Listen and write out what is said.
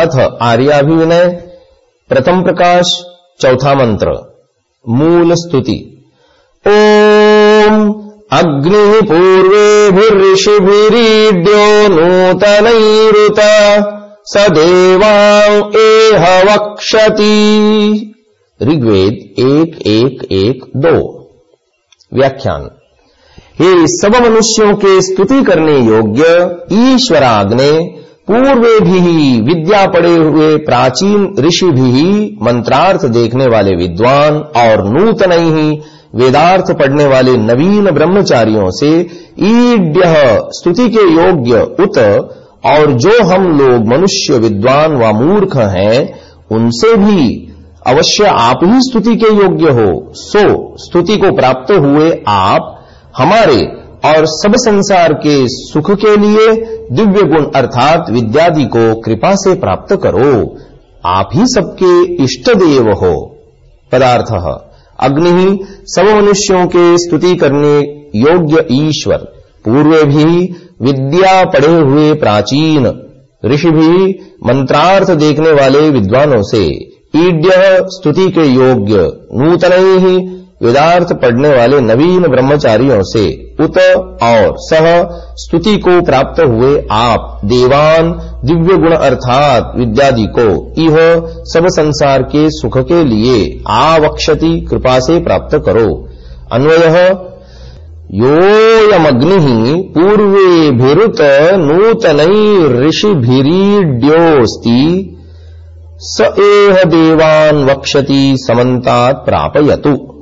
अथ आर्याभिविनय, प्रथम प्रकाश, चौथा मंत्र, मूल स्तुति। ओम अग्नि पूर्वेभिर्षिभिरीड्यो नूतनैरुत स देवां एह वक्षति। ऋग्वेद एक एक एक, दो। व्याख्यान। हे सब मनुष्यों के स्तुति करने योग्य ईश्वराग्ने पूर्वे भी विद्या पड़े हुए प्राचीन ऋषि भी मंत्रार्थ देखने वाले विद्वान और नूतन ही वेदार्थ पढ़ने वाले नवीन ब्रह्मचारियों से ईड्य स्तुति के योग्य उत और जो हम लोग मनुष्य विद्वान व मूर्ख हैं, उनसे भी अवश्य आप ही स्तुति के योग्य हो। सो, स्तुति को प्राप्त हुए आप हमारे और सब संसार के सुख के लिए दिव्य गुण अर्थात विद्यादि को कृपा से प्राप्त करो। आप ही सबके इष्ट देव हो। पदार्थ अग्नि ही सब मनुष्यों के स्तुति करने योग्य ईश्वर। पूर्व भी विद्या पढ़े हुए प्राचीन, ऋषि भी मंत्रार्थ देखने वाले विद्वानों से ईड्य स्तुति के योग्य नूतन ही वेदार्थ पढ़ने वाले नवीन ब्रह्मचारियों से उत और सह स्तुति को प्राप्त हुए आप देवान दिव्य गुण अर्थात विद्यादि को इह सब संसार के सुख के लिए आवक्षति कृपा से प्राप्त करो। अन्वय योयमग्नि पूर्वेभिरुत नूतन ऋषिभिरीड्योस्ति स एह देवान् वक्षति समन्तात् प्रापयतु।